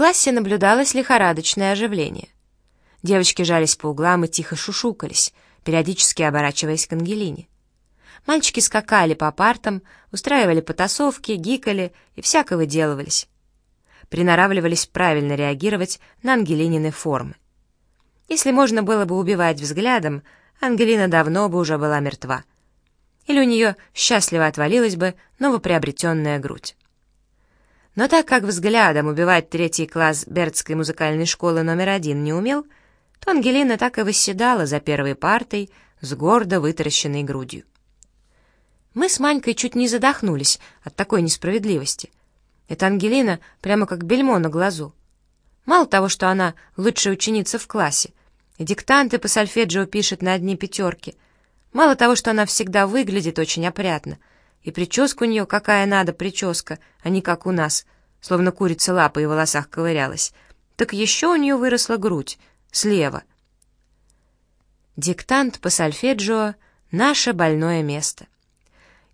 классе наблюдалось лихорадочное оживление. Девочки жались по углам и тихо шушукались, периодически оборачиваясь к Ангелине. Мальчики скакали по партам, устраивали потасовки, гикали и всяко выделывались. Приноравливались правильно реагировать на Ангелинины формы. Если можно было бы убивать взглядом, Ангелина давно бы уже была мертва. Или у нее счастливо отвалилась бы новоприобретенная грудь. Но так как взглядом убивать третий класс Бердской музыкальной школы номер один не умел, то Ангелина так и восседала за первой партой с гордо вытаращенной грудью. Мы с Манькой чуть не задохнулись от такой несправедливости. Эта Ангелина прямо как бельмо на глазу. Мало того, что она лучшая ученица в классе, и диктанты по сольфеджио пишет на одни пятерки, мало того, что она всегда выглядит очень опрятно, и прическа у нее какая надо прическа, а не как у нас, словно курица лапой в волосах ковырялась, так еще у нее выросла грудь, слева. Диктант по сольфеджио — наше больное место.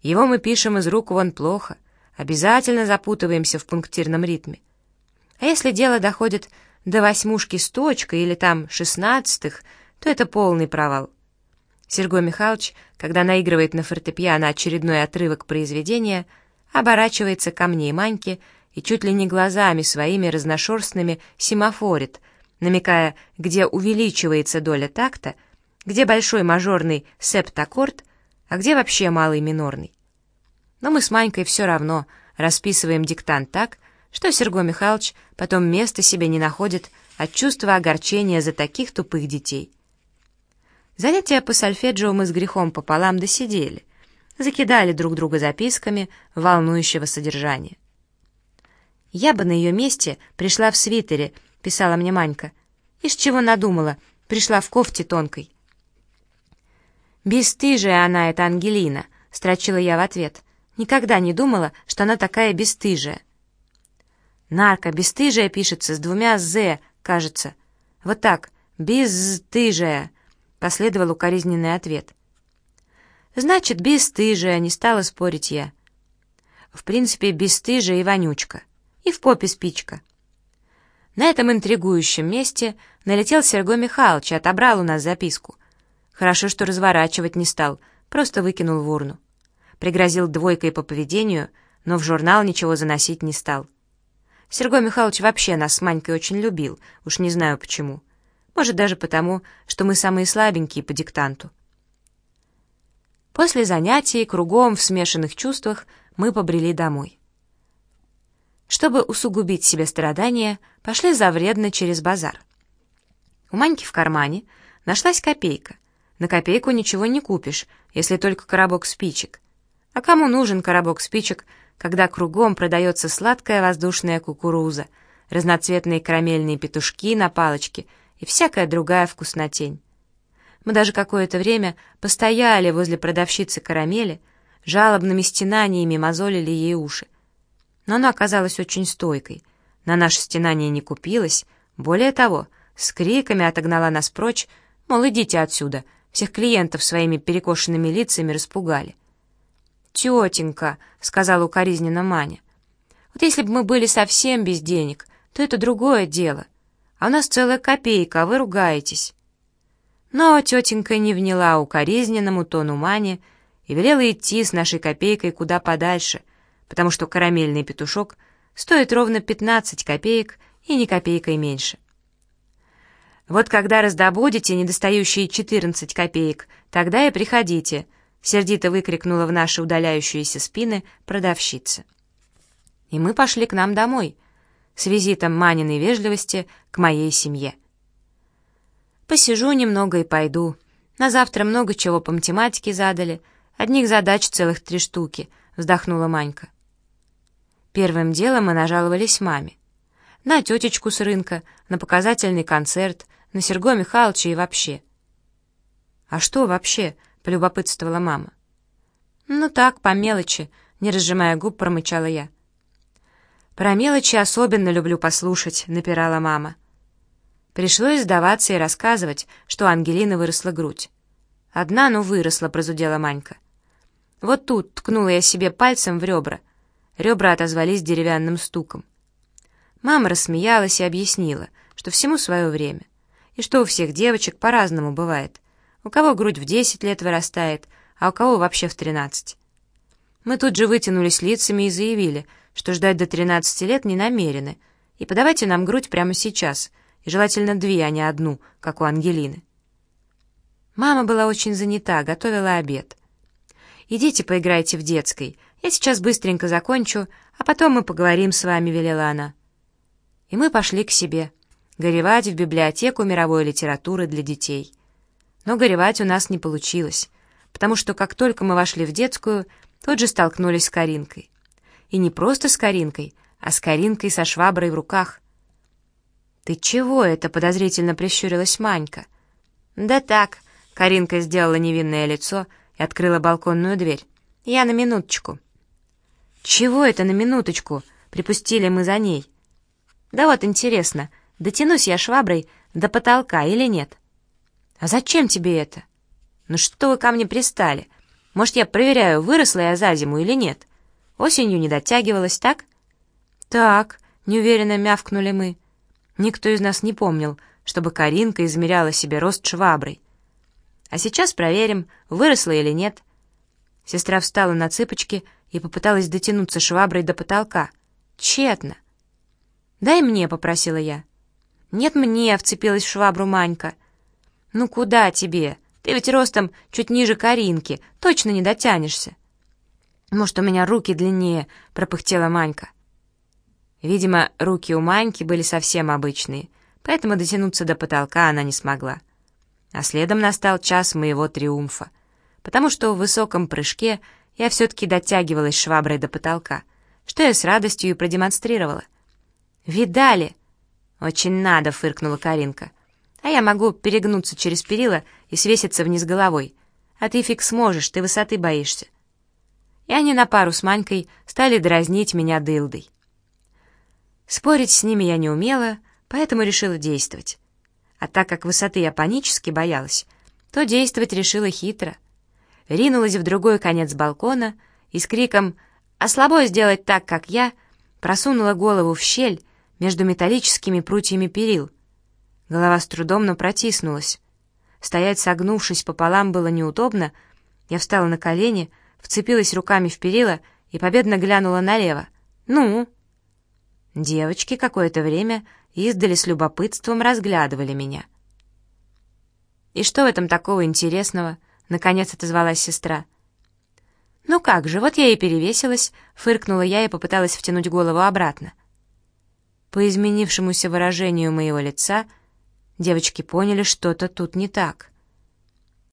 Его мы пишем из рук вон плохо, обязательно запутываемся в пунктирном ритме. А если дело доходит до восьмушки с точкой или там шестнадцатых, то это полный провал. Сергей Михайлович, когда наигрывает на фортепиано очередной отрывок произведения, оборачивается ко мне и Маньке и чуть ли не глазами своими разношерстными семафорит, намекая, где увеличивается доля такта, где большой мажорный септаккорд, а где вообще малый минорный. Но мы с Манькой все равно расписываем диктант так, что Сергей Михайлович потом места себе не находит от чувства огорчения за таких тупых детей. Занятия по сольфеджио мы с грехом пополам досидели, закидали друг друга записками волнующего содержания. «Я бы на ее месте пришла в свитере», — писала мне Манька. «Из чего надумала? Пришла в кофте тонкой». «Бесстыжая она, эта Ангелина», — строчила я в ответ. Никогда не думала, что она такая бесстыжая. Нарко, бесстыжая пишется с двумя «з», кажется. Вот так, бесстыжая, последовал укоризненный ответ. Значит, бесстыжая, не стала спорить я. В принципе, бесстыжая и вонючка. И в попе спичка. На этом интригующем месте налетел Сергей Михайлович и отобрал у нас записку. Хорошо, что разворачивать не стал, просто выкинул в урну пригрозил двойкой по поведению, но в журнал ничего заносить не стал. Сергей Михайлович вообще нас с Манькой очень любил, уж не знаю почему. Может, даже потому, что мы самые слабенькие по диктанту. После занятий, кругом в смешанных чувствах, мы побрели домой. Чтобы усугубить себе страдания, пошли завредно через базар. У Маньки в кармане нашлась копейка. На копейку ничего не купишь, если только коробок спичек. А кому нужен коробок спичек, когда кругом продается сладкая воздушная кукуруза, разноцветные карамельные петушки на палочке и всякая другая вкуснотень? Мы даже какое-то время постояли возле продавщицы карамели, жалобными стенаниями мозолили ей уши. Но она оказалась очень стойкой. На наше стенание не купилась, более того, с криками отогнала нас прочь, мол, идите отсюда, всех клиентов своими перекошенными лицами распугали. «Тетенька», — сказала укоризненно Маня, «вот если бы мы были совсем без денег, то это другое дело. А у нас целая копейка, а вы ругаетесь». Но тетенька не вняла укоризненному тону Мани и велела идти с нашей копейкой куда подальше, потому что карамельный петушок стоит ровно 15 копеек и ни копейкой меньше. Вот когда раздобудете недостающие 14 копеек, тогда и приходите, сердито выкрикнула в наши удаляющиеся спины продавщица. И мы пошли к нам домой, с визитом Маниной вежливости к моей семье. Посижу немного и пойду. На завтра много чего по математике задали, одних задач целых три штуки, вздохнула Манька. Первым делом мы нажаловались маме. На тетечку с рынка, на показательный концерт, на Сергея Михайловича и вообще. А что вообще? полюбопытствовала мама. «Ну так, по мелочи», — не разжимая губ, промычала я. «Про мелочи особенно люблю послушать», — напирала мама. Пришлось сдаваться и рассказывать, что у Ангелины выросла грудь. «Одна, ну, выросла», — прозудела Манька. «Вот тут ткнула я себе пальцем в ребра». Ребра отозвались деревянным стуком. Мама рассмеялась и объяснила, что всему свое время, и что у всех девочек по-разному бывает. У кого грудь в 10 лет вырастает, а у кого вообще в 13. Мы тут же вытянулись лицами и заявили, что ждать до 13 лет не намерены, и подавайте нам грудь прямо сейчас, и желательно две, а не одну, как у Ангелины. Мама была очень занята, готовила обед. «Идите поиграйте в детской, я сейчас быстренько закончу, а потом мы поговорим с вами», — велела она. И мы пошли к себе, горевать в библиотеку мировой литературы для детей. Но горевать у нас не получилось, потому что как только мы вошли в детскую, тут же столкнулись с Каринкой. И не просто с Каринкой, а с Каринкой со шваброй в руках. «Ты чего это?» — подозрительно прищурилась Манька. «Да так», — Каринка сделала невинное лицо и открыла балконную дверь. «Я на минуточку». «Чего это на минуточку?» — припустили мы за ней. «Да вот интересно, дотянусь я шваброй до потолка или нет?» «А зачем тебе это?» «Ну что вы ко мне пристали? Может, я проверяю, выросла я за зиму или нет? Осенью не дотягивалась, так?» «Так», — неуверенно мявкнули мы. Никто из нас не помнил, чтобы Каринка измеряла себе рост шваброй. «А сейчас проверим, выросла или нет». Сестра встала на цыпочки и попыталась дотянуться шваброй до потолка. Тщетно. «Дай мне», — попросила я. «Нет мне», — вцепилась в швабру Манька. «Ну куда тебе? Ты ведь ростом чуть ниже Каринки, точно не дотянешься». «Может, у меня руки длиннее», — пропыхтела Манька. Видимо, руки у Маньки были совсем обычные, поэтому дотянуться до потолка она не смогла. А следом настал час моего триумфа, потому что в высоком прыжке я все-таки дотягивалась шваброй до потолка, что я с радостью и продемонстрировала. «Видали?» «Очень надо», — фыркнула Каринка. «А я могу перегнуться через перила и свеситься вниз головой. А ты фиг сможешь, ты высоты боишься». И они на пару с Манькой стали дразнить меня дылдой. Спорить с ними я не умела, поэтому решила действовать. А так как высоты я панически боялась, то действовать решила хитро. Ринулась в другой конец балкона и с криком «А слабо сделать так, как я!» просунула голову в щель между металлическими прутьями перил. Голова с трудом, но протиснулась. Стоять согнувшись пополам было неудобно. Я встала на колени, вцепилась руками в перила и победно глянула налево. «Ну?» Девочки какое-то время издали с любопытством разглядывали меня. «И что в этом такого интересного?» — наконец отозвалась сестра. «Ну как же, вот я и перевесилась», — фыркнула я и попыталась втянуть голову обратно. По изменившемуся выражению моего лица девочки поняли, что-то тут не так —